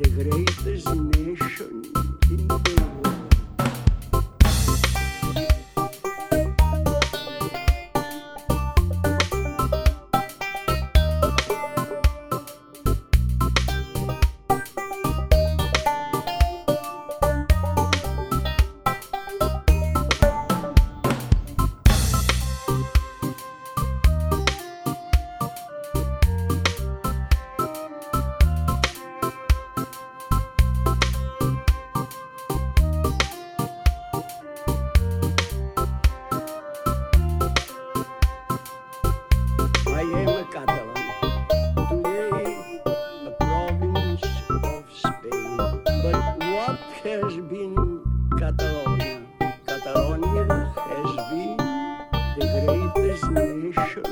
the greatest nation I am a Catalan, today a province of Spain. But what has been Catalonia? Catalonia has been the greatest nation